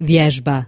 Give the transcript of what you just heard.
Wierzba